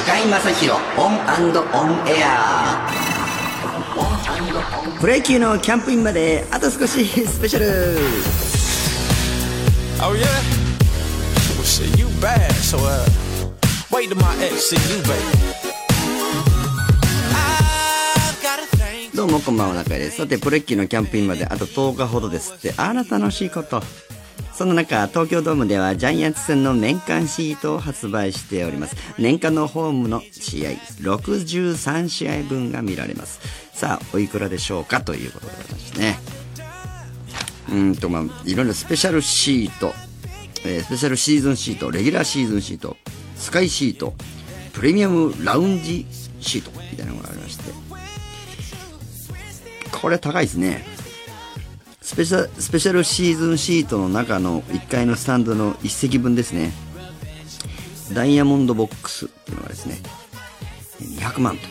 中居正広オンオンエアプロ野球のキャンプインまであと少しスペシャル Oh yeah? Well shit, you bad, so uh wait till my ex see you, baby. Thing. どうもこんばんは中井ですさてプロ野球のキャンプインまであと10日ほどですってあら楽しいことその中東京ドームではジャイアンツ戦の年間シートを発売しております。年間のホームの試合63試合分が見られます。さあおいくらでしょうか？ということでございますね。うんとまあいろいろスペシャルシート、えースペシャルシーズンシートレギュラーシーズンシートスカイシートプレミアムラウンジシートみたいなのがありまして。これ高いですね。スペシャスペシャルシーズンシートの中の1階のスタンドの1席分ですね。ダイヤモンドボックスっていうのがですね。200万。と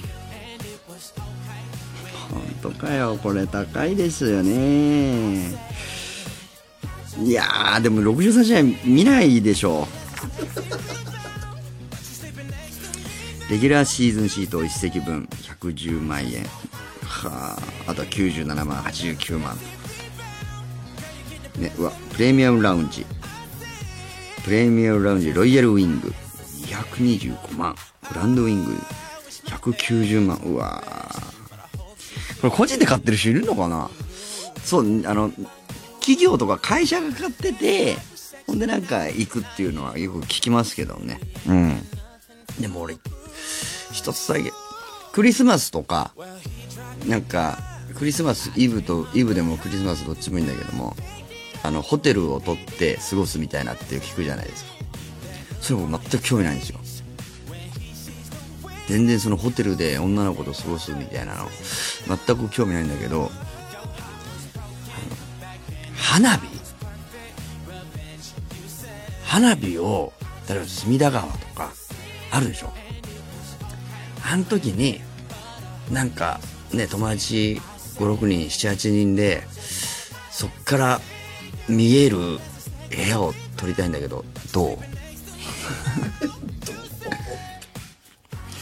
本当かよこれ高いですよね。いやーでも63試合見ないでしょう。レギュラーシーズンシート1席分110万円。はああとは97万89万。ねうわプレミアムラウンジ。プレミアムラウンジロイヤルウィング。225万。グランドウィング。190万。うわー。これ個人で買ってる人いるのかな？そうあの企業とか会社が買っててほんでなんか行くっていうのはよく聞きますけどね。うん。でも俺一つだけ。クリスマスとかなんかクリスマスイブとイブでもクリスマスどっちもいいんだけどもあのホテルを取って過ごすみたいなって聞くじゃないですか。それも全く興味ないんですよ。全然そのホテルで女の子と過ごすみたいなの全く興味ないんだけど花火？花火を例えば隅田川とかあるでしょ。あの時になんかね友達56人78人でそっから見える部屋を撮りたいんだけどどう？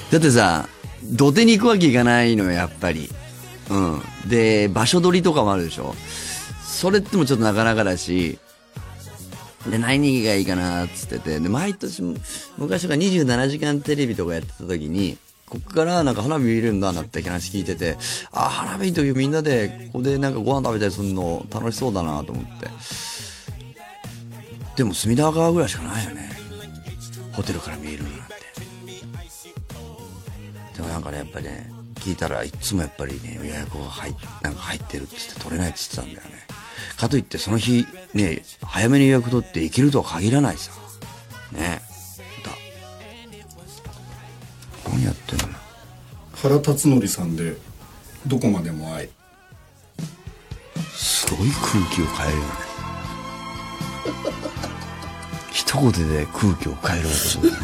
だってさ土手に行くわけいかないのよやっぱり。うん。で場所取りとかもあるでしょ。それってもちょっとなかなかだしで何がいいかなっつってて。で毎年昔とか27時間テレビとかやってた時にこっからなんか花火見るんだなって話聞いててあ花火の時みんなでここでなんかご飯食べたりするの楽しそうだなと思って。でも隅田川ぐらいしかないよね。ホテルから見えるのなんて。でもなんかねやっぱりね聞いたらいつもやっぱりね予約が入っなんか入ってるっつって取れないっつってたんだよね。かといってその日ね早めに予約取って行けるとは限らないさ。ね。何やってんの？原辰徳さんで「どこまでも愛すごい空気を変えるよね。一言で空気を変える男だね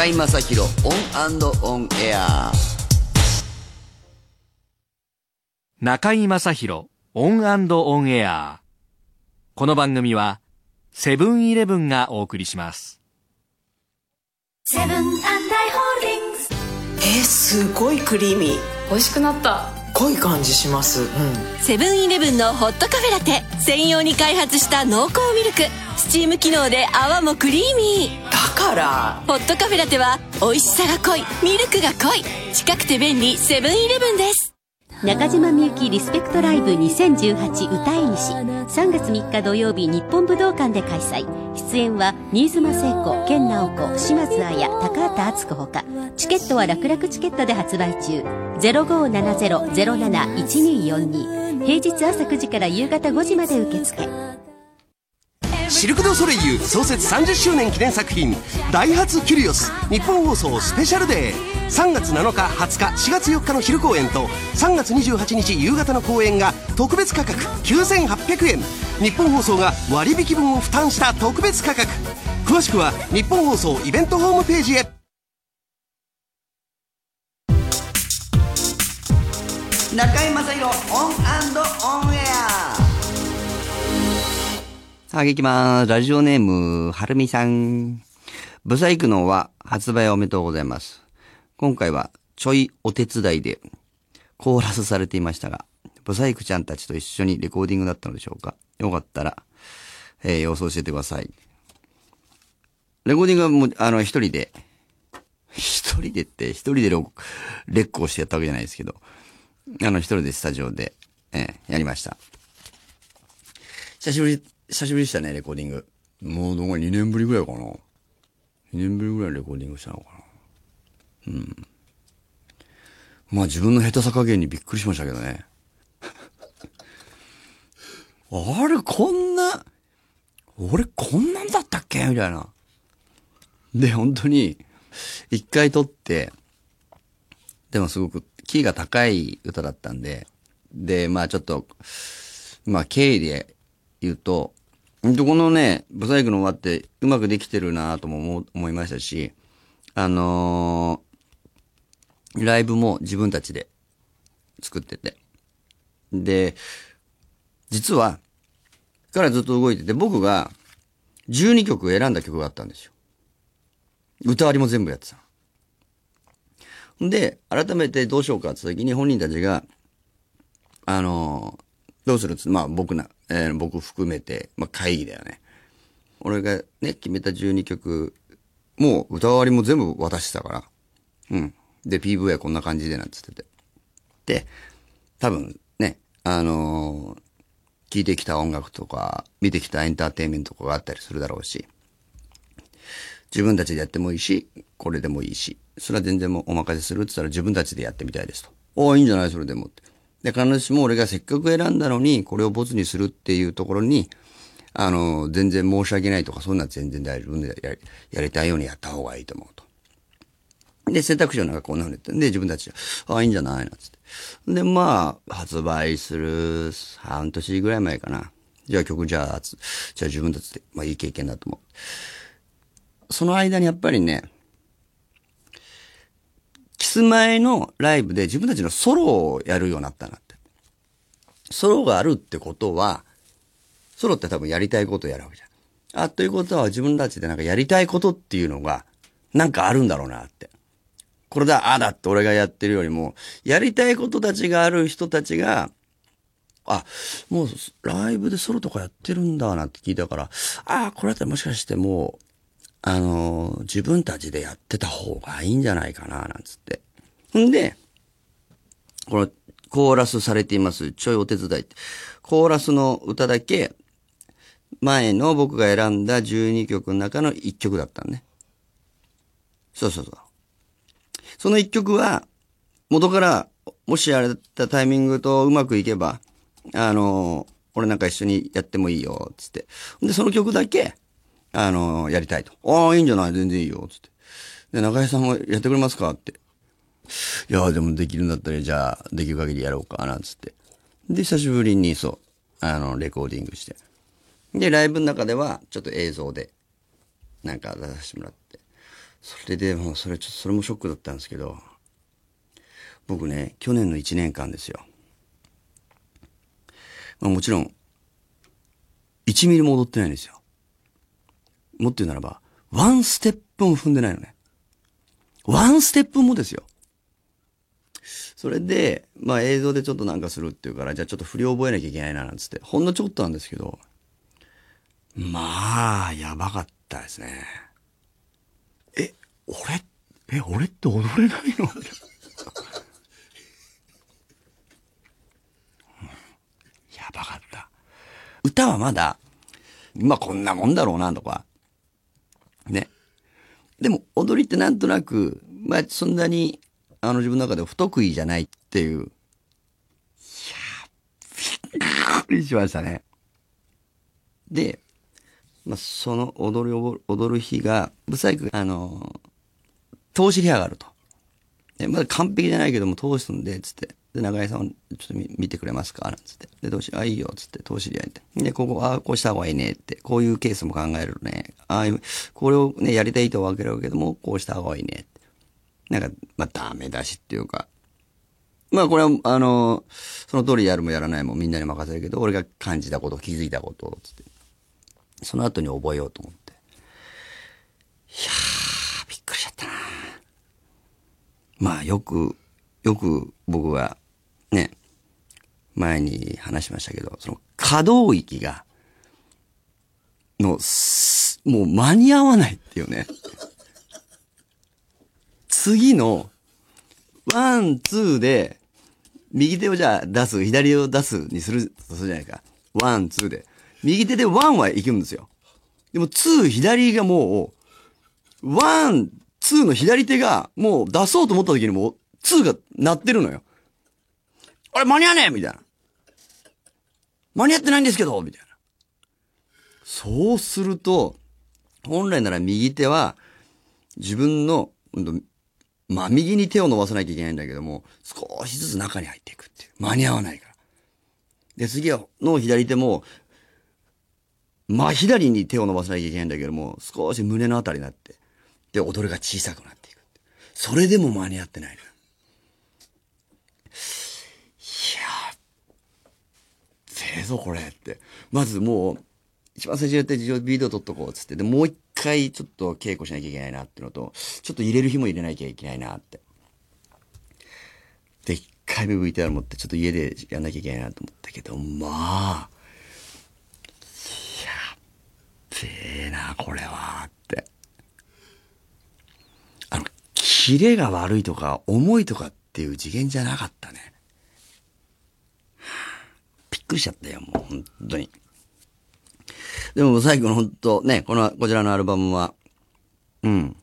中居正広 ON AND ON AIR。中居正広 ON AND ON AIR。この番組はセブンイレブンがお送りします。セブン＆アイ・ホールディングス。えー、すごいクリーミー。美味しくなった。濃い感じします。うん。セブンイレブンのホットカフェラテ専用に開発した濃厚ミルク。スチーム機能で泡もクリーミー。だから。ホットカフェラテは美味しさが濃いミルクが濃い近くて便利セブンイレブンです。中島みゆきリスペクトライブ2018歌い西3月3日土曜日日本武道館で開催。出演は新妻聖子健直子島津彩高畑敦子ほか。チケットは楽々チケットで発売中。0570-07-1242平日朝9時から夕方5時まで受付シルク・ド・ソレイユ創設30周年記念作品「ダイハツ・キュリオス」日本放送スペシャルデー。3月7日20日4月4日の昼公演と3月28日夕方の公演が特別価格9800円。日本放送が割引分を負担した特別価格。詳しくは日本放送イベントホームページへ。中井正広オンオンエア。さあ、いきます。ラジオネーム、はるみさん。ブサイクのは発売おめでとうございます。今回はちょいお手伝いでコーラスされていましたが、ブサイクちゃんたちと一緒にレコーディングだったのでしょうか？よかったら、えー、様子を教えてください。レコーディングはもう、あの、一人で、一人でって、一人でレッコをしてやったわけじゃないですけど、あの、一人でスタジオで、えー、やりました。久しぶり、久しぶりでしたね、レコーディング。もう、どこ2年ぶりぐらいかな。2年ぶりぐらいレコーディングしたのかな。うん。まあ自分の下手さ加減にびっくりしましたけどね。あれ、こんな、俺こんなんだったっけ？みたいな。で、本当に、一回撮って、でもすごくキーが高い歌だったんで、で、まあちょっと、まあ経緯で言うと、ほんとこのね、ブサイクの終わってうまくできてるなとも思いましたし、あのーライブも自分たちで作ってて。で、実は、からずっと動いてて、僕が12曲選んだ曲があったんですよ。歌割りも全部やってたの。で、改めてどうしようかって時に本人たちが、あのーどうするっつまあ僕な、えー僕含めて、まあ会議だよね。俺がね、決めた12曲、もう歌割りも全部渡してたから。うん。で、PV はこんな感じでなんつってて。で、多分ね、あのー聴いてきた音楽とか、見てきたエンターテインメントとかがあったりするだろうし、自分たちでやってもいいし、これでもいいし、それは全然もうお任せするって言ったら自分たちでやってみたいですと。おーいいんじゃない？それでもって。で、必ずしも俺がせっかく選んだのに、これをボツにするっていうところに、あの、全然申し訳ないとか、そんな全然大丈夫でやり、やりたいようにやった方がいいと思うと。で、選択肢の中こんなふうに言って、で、自分たちで、ああ、いいんじゃないなつって。で、まあ、発売する半年ぐらい前かな。じゃあ曲じゃあ、じゃあ自分たちで、まあいい経験だと思う。その間にやっぱりね、ス前のライブで自分たちのソロをやるようになったなって。ソロがあるってことは、ソロって多分やりたいことをやるわけじゃん。あ、ということは自分たちでなんかやりたいことっていうのが、なんかあるんだろうなって。これだ、ああだって俺がやってるよりも、やりたいことたちがある人たちが、あ、もうライブでソロとかやってるんだなって聞いたから、ああ、これだったらもしかしてもう、あの自分たちでやってた方がいいんじゃないかな、なんつって。んで、このコーラスされています、ちょいお手伝いって。コーラスの歌だけ、前の僕が選んだ12曲の中の1曲だったのね。そうそうそう。その1曲は、元から、もしやれたタイミングとうまくいけば、あの俺なんか一緒にやってもいいよ、つって。で、その曲だけ、あのやりたいと。ああ、いいんじゃない？全然いいよ、つって。で、中井さんもやってくれますか？って。いや、でもできるんだったら、じゃあ、できる限りやろうかな、つって。で、久しぶりに、そう、あの、レコーディングして。で、ライブの中では、ちょっと映像で、なんか出させてもらって。それでもうそれちょっとそれもショックだったんですけど僕ね去年の1年間ですよ、まあ、もちろん1ミリも踊ってないんですよもっと言うならばワンステップも踏んでないのねワンステップもですよそれで、まあ映像でちょっとなんかするっていうから、じゃあちょっと振り覚えなきゃいけないななんつって、ほんのちょっとなんですけど、まあ、やばかったですね。え、俺、え、俺って踊れないの？やばかった。歌はまだ、まあこんなもんだろうなとか、ね。でも踊りってなんとなく、まあそんなに、あの自分の中で不得意じゃないっていう。いやびっくりしましたね。で、まあ、その踊りを踊る日が、ブサイク、あの、通しリハがあると。まだ完璧じゃないけども、通すんで、つって。で、長井さん、ちょっと見見てくれますか？なんつって。で、どうし、あ、いいよ、つって、通しリハって。で、ここ、あこうした方がいいねって。こういうケースも考えるね。ああいう、これをね、やりたいとはわけるけども、こうした方がいいねって。なんか、まあ、ダメ出しっていうか。まあ、これは、あの、その通りやるもやらないもみんなに任せるけど、俺が感じたこと、気づいたこと、つって。その後に覚えようと思って。いやー、びっくりしちゃったなまあ、よく、よく僕は、ね、前に話しましたけど、その可動域が、の、もう間に合わないっていうね。次の、ワン、ツーで、右手をじゃあ出す、左を出すにする、とすじゃないか。ワン、ツーで。右手でワンはいくんですよ。でもツー左がもう、ワン、ツーの左手がもう出そうと思った時にもう、ツーが鳴ってるのよ。あれ間に合わねえみたいな。間に合ってないんですけどみたいな。そうすると、本来なら右手は、自分の、うんま、右に手を伸ばさなきゃいけないんだけども、少しずつ中に入っていくっていう。間に合わないから。で、次は、の左手も、真左に手を伸ばさなきゃいけないんだけども、少し胸のあたりになって、で、踊りが小さくなっていく。それでも間に合ってないの。いやー、ぜえぞこれって。まずもう、一番最初にやったビデオ撮っとこうっつって、で、もう一回ちょっと稽古しなきゃいけないなっていうのと、ちょっと入れる日も入れなきゃいけないなって。で、一回目 VTR 持ってちょっと家でやんなきゃいけないなと思ったけど、まあ、やべえな、これは、って。あの、キレが悪いとか、重いとかっていう次元じゃなかったね。びっくりしちゃったよ、もう、本当に。でも最後の本当ね、この、こちらのアルバムは、うん。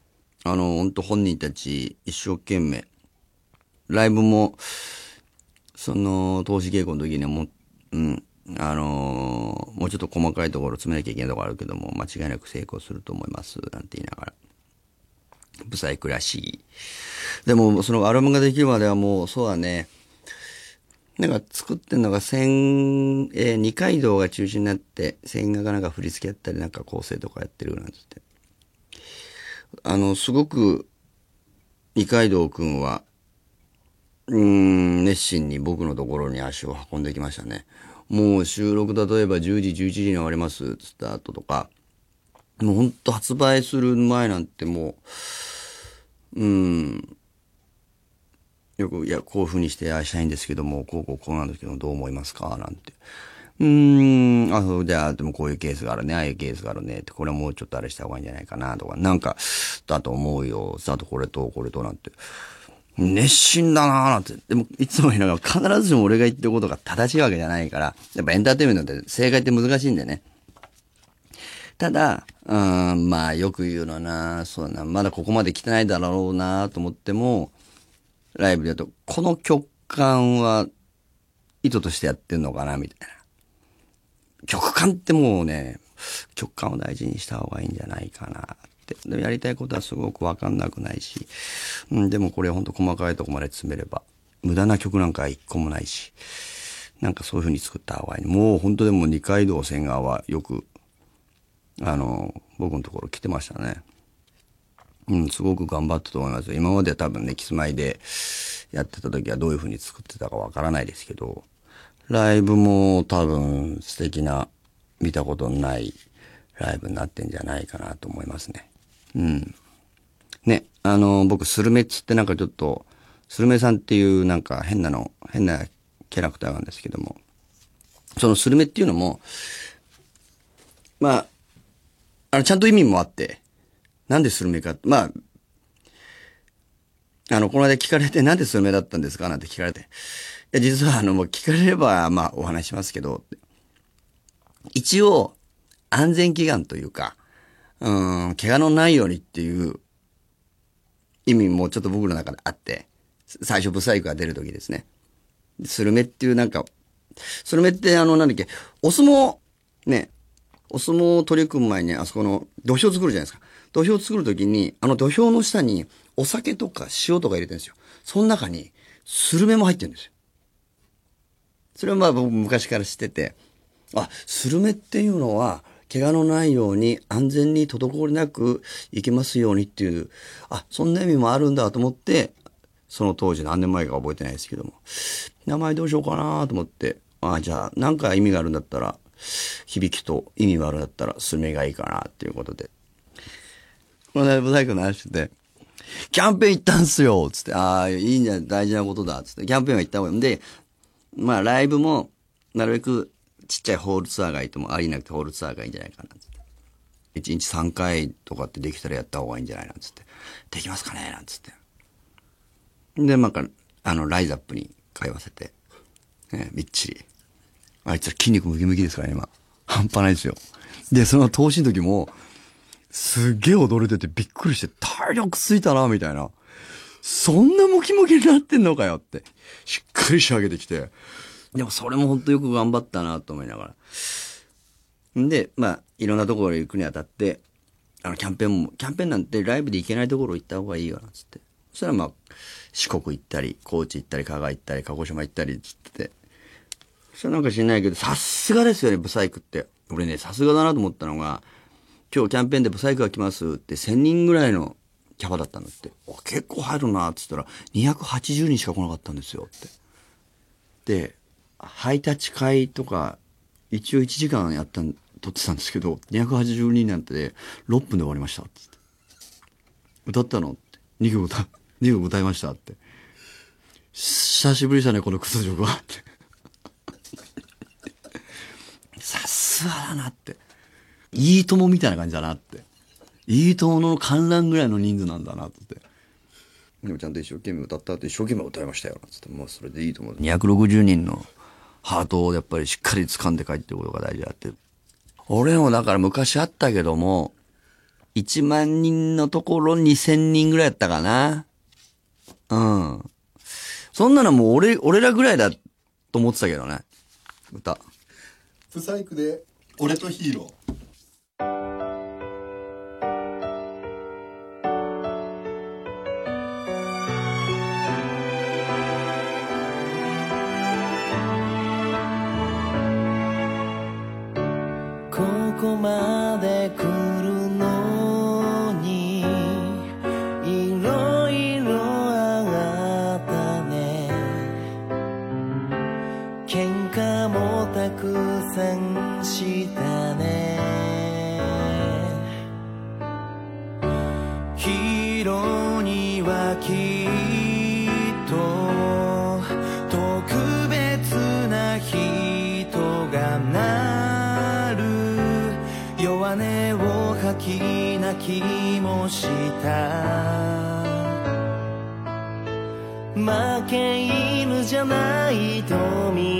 あの、本当本人たち一生懸命、ライブも、その、投資稽古の時にはもう、うん、あのもうちょっと細かいところ詰めなきゃいけないところあるけども、間違いなく成功すると思います、なんて言いながら。ブサイクらしい。でも、そのアルバムができるまではもう、そうだね。なんか作ってんのが千、えー二階堂が中心になって、千賀がなんか振り付けやったりなんか構成とかやってるなんつって。あの、すごく、二階堂くんは、うん、熱心に僕のところに足を運んできましたね。もう収録例えば10時、11時に終わります、つった後とか、もうほんと発売する前なんてもう、うん、よく、いや、こういう風にしてああしたいんですけども、こうこうこうなんですけど、どう思いますか？なんて。うーん、あ、そう、じゃあ、でもこういうケースがあるね、ああいうケースがあるね、って、これはもうちょっとあれした方がいいんじゃないかな、とか、なんか、だと思うよ、あとこれと、これと、なんて。熱心だなーなんて。でも、いつも言いなが、必ずしも俺が言ってることが正しいわけじゃないから、やっぱエンターテインメントって正解って難しいんでね。ただ、うん、まあ、よく言うのはな、そうな、まだここまで来てないだろうなと思っても、ライブでやると、この曲感は意図としてやってんのかな、みたいな。曲感ってもうね、曲感を大事にした方がいいんじゃないかなって。でやりたいことはすごくわかんなくないし、うん、でもこれほんと細かいとこまで詰めれば、無駄な曲なんか一個もないし、なんかそういう風に作った方がいい。もう本当でも二階堂千賀はよく、あの、僕のところ来てましたね。うん、すごく頑張ったと思います。今まで多分ね、キスマイでやってた時はどういう風に作ってたかわからないですけど、ライブも多分素敵な、見たことのないライブになってんじゃないかなと思いますね。うん。ね、あの、僕、スルメっつってなんかちょっと、スルメさんっていうなんか変なの、変なキャラクターなんですけども、そのスルメっていうのも、まあ、あの、ちゃんと意味もあって、なんでスルメか、まあ、あの、この間聞かれて、なんでスルメだったんですか？なんて聞かれて。いや、実はあの、もう聞かれれば、まあ、お話しますけど、一応、安全祈願というか、うん、怪我のないようにっていう意味もちょっと僕の中であって、最初ブサイクが出る時ですね。スルメっていうなんか、スルメってあの、なんだっけ、お相撲、ね、お相撲を取り組む前にあそこの土俵作るじゃないですか。土俵作るときに、あの土俵の下にお酒とか塩とか入れてるんですよ。その中にスルメも入ってるんですよ。それはまあ僕昔から知ってて、あ、スルメっていうのは、怪我のないように安全に滞りなく行けますようにっていう、あ、そんな意味もあるんだと思って、その当時何年前か覚えてないですけども、名前どうしようかなと思って、あ、じゃあなんか意味があるんだったら、響きと意味があるんだったら、スルメがいいかなっていうことで。この間ブサイクの話してて、キャンペーン行ったんすよつって、ああ、いいんじゃない、大事なことだつって、キャンペーンは行った方がいい。で、まあライブも、なるべくちっちゃいホールツアーがいいとも、ありなくてホールツアーがいいんじゃないかなつって。1日3回とかってできたらやった方がいいんじゃないなつって。できますかねなんつって。で、なんか、あの、ライザップに通わせて、ね、みっちり。あいつら筋肉ムキムキですからね、今。半端ないですよ。で、その投資の時も、すげえ踊れててびっくりして、体力ついたな、みたいな。そんなムキムキになってんのかよって。しっかり仕上げてきて。でもそれも本当よく頑張ったなと思いながら。んで、まあ、いろんなところへ行くにあたって、あの、キャンペーンも、キャンペーンなんてライブで行けないところ行った方がいいよ、なつって。そしたらまあ、四国行ったり、高知行ったり、香川行ったり、鹿児島行ったり、つってて。そしたらなんか知んないけど、さすがですよね、ブサイクって。俺ね、さすがだなと思ったのが、今日キャンペーンでブサイクが来ますって1000人ぐらいのキャパだったんだって。結構入るな、っつったら、280人しか来なかったんですよ、って。で、ハイタッチ会とか、一応1時間やったん、撮ってたんですけど、280人なんてで、6分で終わりましたっ、つって。歌ったのって。2曲歌、2曲歌いましたって。久しぶりでしたね、この屈辱は。って。さすがだなって。いいともみたいな感じだなって。いいともの観覧ぐらいの人数なんだなって。でもちゃんと一生懸命歌った後一生懸命歌いましたよ。つって、もうそれでいいと思う。260人のハートをやっぱりしっかり掴んで帰ってることが大事だって。俺もだから昔あったけども、1万人のところ2000人ぐらいやったかな。うん。そんなのもう俺、俺らぐらいだと思ってたけどね。歌。ブサイクで俺とヒーローここまで来気もした。負け犬じゃないと見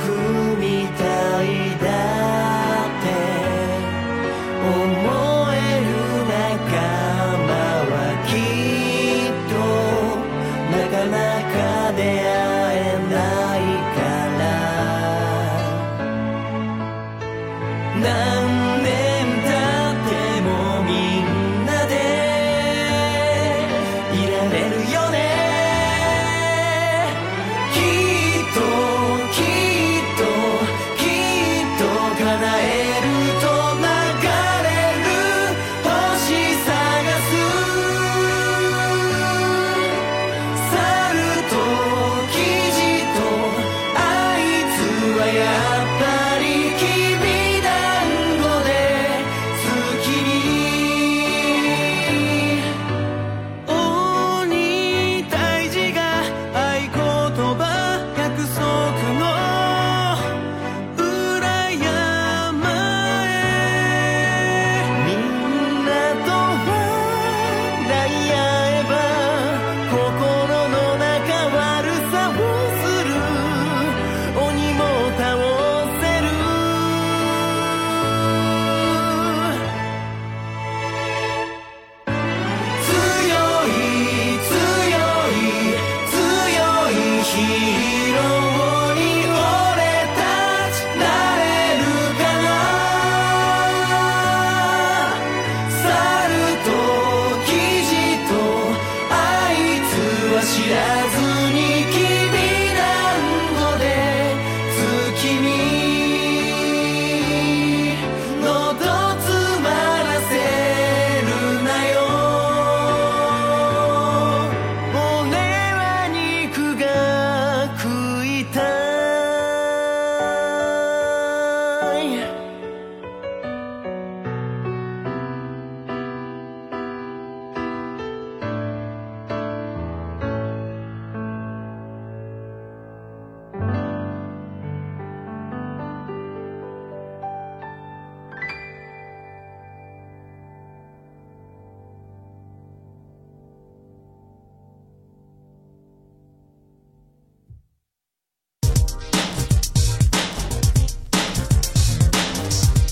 家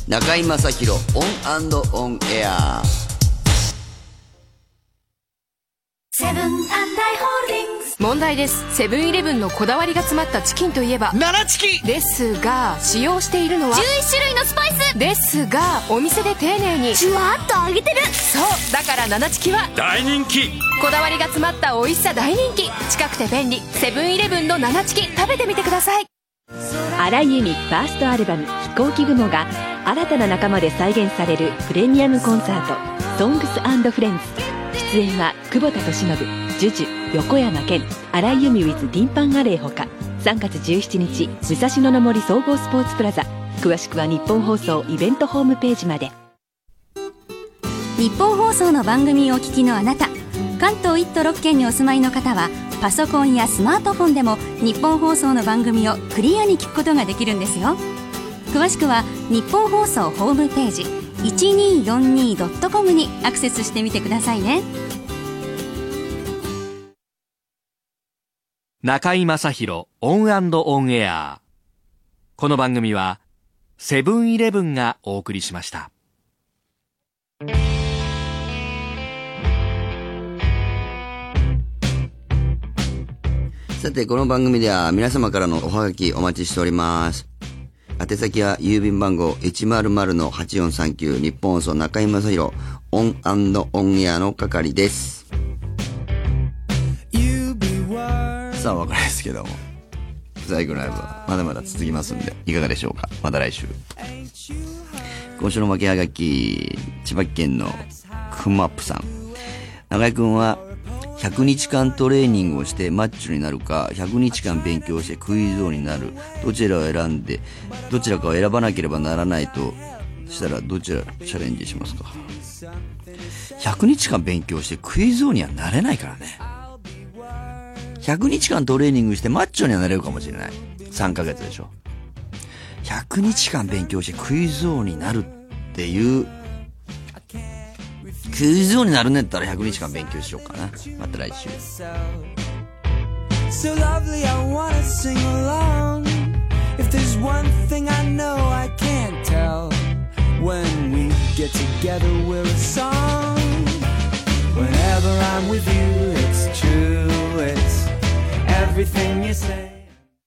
中居正広オンオンエア。セブン＆アイ・ホールディングス。問題です。セブンイレブンのこだわりが詰まったチキンといえばななチキですが使用しているのは11種類のスパイス。ですがお店で丁寧にジュワッと揚げてる。そうだからななチキは大人気。こだわりが詰まった美味しさ大人気。近くて便利。セブンイレブンのななチキ食べてみてください。荒井由実ファーストアルバム「飛行機雲」が新たな仲間で再現されるプレミアムコンサート「ソングスフレンズ」出演は久保田利伸 JUJU 横山健荒井由実 with ティンパンアレイほか。3月17日武蔵野の森総合スポーツプラザ。詳しくは日本放送イベントホームページまで。日本放送の番組をお聞きのあなた関東1都6県にお住まいの方はパソコンやスマートフォンでもニッポン放送の番組をクリアに聞くことができるんですよ。詳しくはニッポン放送ホームページ 1242.com にアクセスしてみてくださいね。中居正広 ON AND ON AIR。この番組はセブンイレブンがお送りしました。さて、この番組では皆様からのおはがきお待ちしております。宛先は郵便番号100-8439ニッポン放送中居正広 ON AND ON AIR の係です。さあ、お別れですけども。最後のライブはまだまだ続きますんで、いかがでしょうか？また来週。今週の負けはがき、千葉県のクマップさん。中井くんは、100日間トレーニングをしてマッチョになるか、100日間勉強してクイズ王になる、どちらを選んで、どちらかを選ばなければならないとしたら、どちらチャレンジしますか ?100 日間勉強してクイズ王にはなれないからね。100日間トレーニングしてマッチョにはなれるかもしれない。3ヶ月でしょ。100日間勉強してクイズ王になるっていう、クイズ王になるんだったら100日間勉強しようかな。また来週。 So lovely, I wanna sing along. If there's one thing I know I can't tell, when we get together, we're a song. Whenever I'm with you, it's true, it's everything you say.